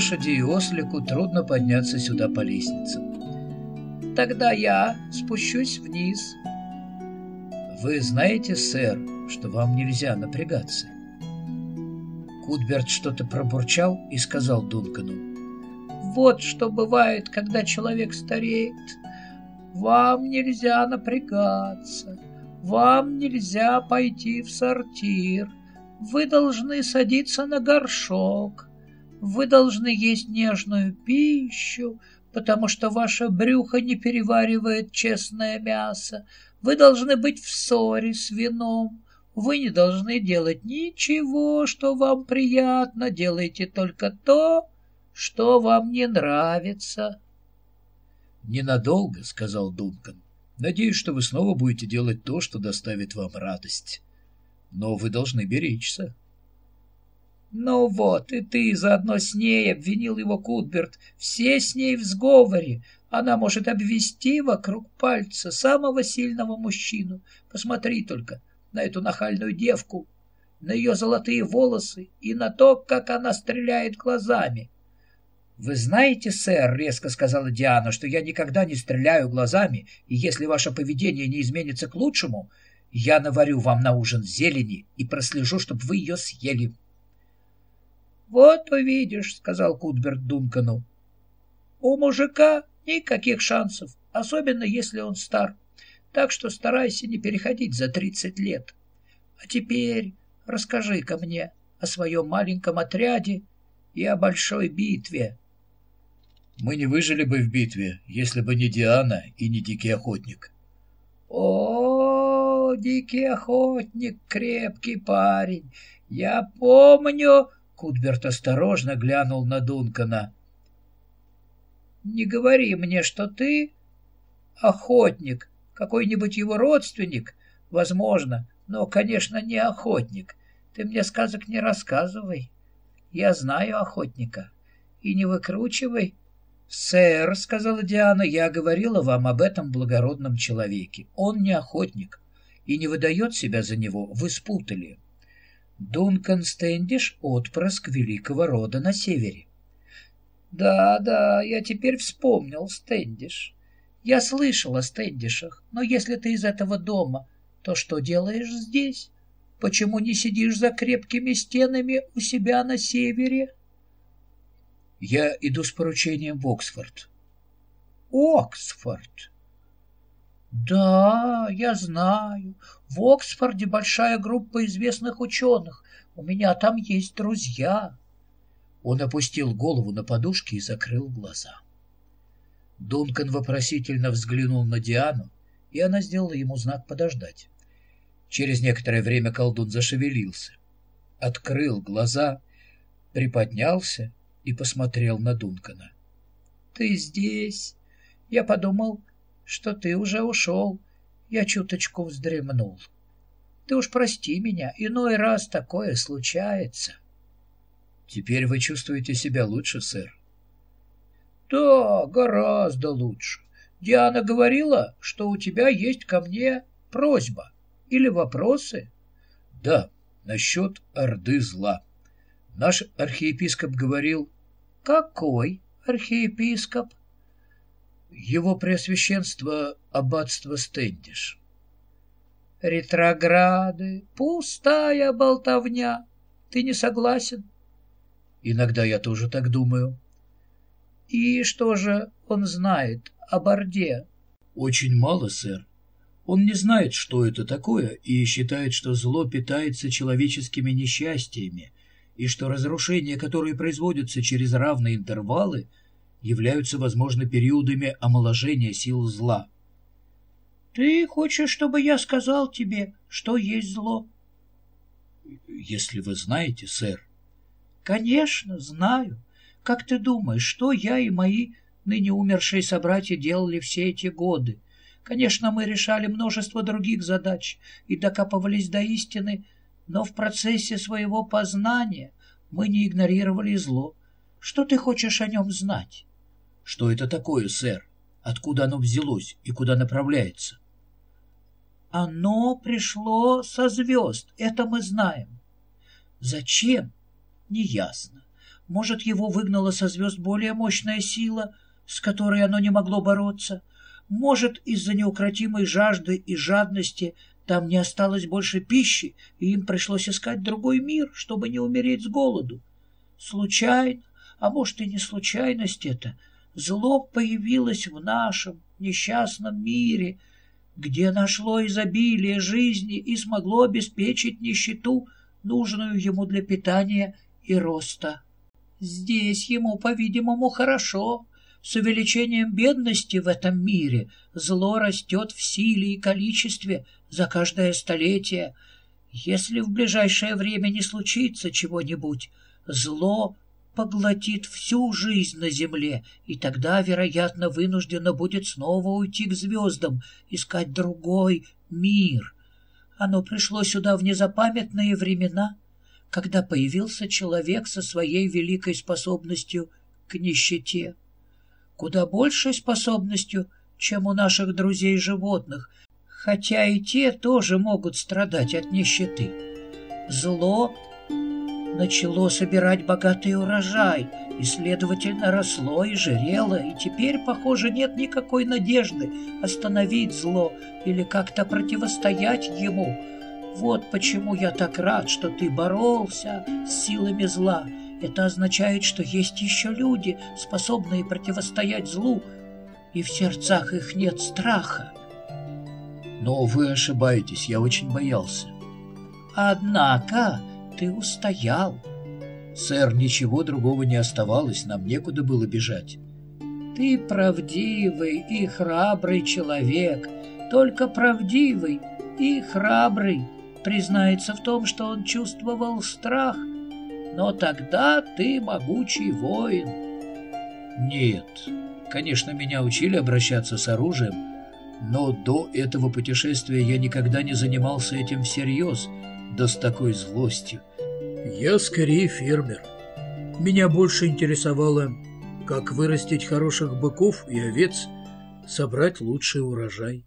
лошади и ослику трудно подняться сюда по лестницам. Тогда я спущусь вниз. Вы знаете, сэр, что вам нельзя напрягаться. Кудберт что-то пробурчал и сказал Дункану. Вот что бывает, когда человек стареет. Вам нельзя напрягаться. Вам нельзя пойти в сортир. Вы должны садиться на горшок. Вы должны есть нежную пищу, потому что ваше брюхо не переваривает честное мясо. Вы должны быть в ссоре с вином. Вы не должны делать ничего, что вам приятно. Делайте только то, что вам не нравится. «Ненадолго», — сказал Дункан. «Надеюсь, что вы снова будете делать то, что доставит вам радость. Но вы должны беречься». «Ну вот, и ты заодно с ней обвинил его Кутберт. Все с ней в сговоре. Она может обвести вокруг пальца самого сильного мужчину. Посмотри только на эту нахальную девку, на ее золотые волосы и на то, как она стреляет глазами. «Вы знаете, сэр, — резко сказала Диана, — что я никогда не стреляю глазами, и если ваше поведение не изменится к лучшему, я наварю вам на ужин зелени и прослежу, чтобы вы ее съели». «Вот увидишь, — сказал Кутберт Дункану. У мужика никаких шансов, особенно если он стар, так что старайся не переходить за тридцать лет. А теперь расскажи-ка мне о своем маленьком отряде и о большой битве». Мы не выжили бы в битве, если бы не Диана и не Дикий Охотник. О, Дикий Охотник, крепкий парень. Я помню... Кутберт осторожно глянул на Дункана. «Не говори мне, что ты охотник, какой-нибудь его родственник, возможно, но, конечно, не охотник. Ты мне сказок не рассказывай. Я знаю охотника. И не выкручивай «Сэр», — сказала Диана, — «я говорила вам об этом благородном человеке. Он не охотник и не выдает себя за него. Вы спутали. Дункан Стэндиш — отпрыск великого рода на севере». «Да, да, я теперь вспомнил Стэндиш. Я слышал о Стэндишах, но если ты из этого дома, то что делаешь здесь? Почему не сидишь за крепкими стенами у себя на севере?» Я иду с поручением в Оксфорд. Оксфорд? Да, я знаю. В Оксфорде большая группа известных ученых. У меня там есть друзья. Он опустил голову на подушки и закрыл глаза. Дункан вопросительно взглянул на Диану, и она сделала ему знак подождать. Через некоторое время колдун зашевелился, открыл глаза, приподнялся и посмотрел на Дункана. «Ты здесь? Я подумал, что ты уже ушел. Я чуточку вздремнул. Ты уж прости меня, иной раз такое случается». «Теперь вы чувствуете себя лучше, сэр?» «Да, гораздо лучше. Диана говорила, что у тебя есть ко мне просьба или вопросы?» «Да, насчет Орды Зла». Наш архиепископ говорил... Какой архиепископ? Его Преосвященство аббатство Стендиш. Ретрограды, пустая болтовня. Ты не согласен? Иногда я тоже так думаю. И что же он знает о Борде? Очень мало, сэр. Он не знает, что это такое, и считает, что зло питается человеческими несчастьями, и что разрушения, которые производятся через равные интервалы, являются, возможно, периодами омоложения сил зла. «Ты хочешь, чтобы я сказал тебе, что есть зло?» «Если вы знаете, сэр». «Конечно, знаю. Как ты думаешь, что я и мои ныне умершие собратья делали все эти годы? Конечно, мы решали множество других задач и докапывались до истины, но в процессе своего познания мы не игнорировали зло. Что ты хочешь о нем знать? Что это такое, сэр? Откуда оно взялось и куда направляется? Оно пришло со звезд, это мы знаем. Зачем? Неясно. Может, его выгнала со звезд более мощная сила, с которой оно не могло бороться? Может, из-за неукротимой жажды и жадности там не осталось больше пищи, и им пришлось искать другой мир, чтобы не умереть с голоду? Случайно, а может и не случайность это, зло появилось в нашем несчастном мире, где нашло изобилие жизни и смогло обеспечить нищету, нужную ему для питания и роста. Здесь ему, по-видимому, хорошо. С увеличением бедности в этом мире зло растет в силе и количестве за каждое столетие. Если в ближайшее время не случится чего-нибудь, зло поглотит всю жизнь на земле, и тогда, вероятно, вынуждено будет снова уйти к звездам, искать другой мир. Оно пришло сюда в незапамятные времена, когда появился человек со своей великой способностью к нищете. Куда большей способностью, чем у наших друзей-животных, хотя и те тоже могут страдать от нищеты. Зло начало собирать богатый урожай, и, следовательно, росло и жирело, и теперь, похоже, нет никакой надежды остановить зло или как-то противостоять ему. Вот почему я так рад, что ты боролся с силами зла. Это означает, что есть еще люди, способные противостоять злу, и в сердцах их нет страха. Но вы ошибаетесь, я очень боялся. Однако ты устоял. Сэр, ничего другого не оставалось, нам некуда было бежать. Ты правдивый и храбрый человек, только правдивый и храбрый признается в том, что он чувствовал страх, но тогда ты могучий воин. Нет, конечно, меня учили обращаться с оружием, но до этого путешествия я никогда не занимался этим всерьез, да с такой злостью. Я скорее фермер. Меня больше интересовало, как вырастить хороших быков и овец, собрать лучший урожай.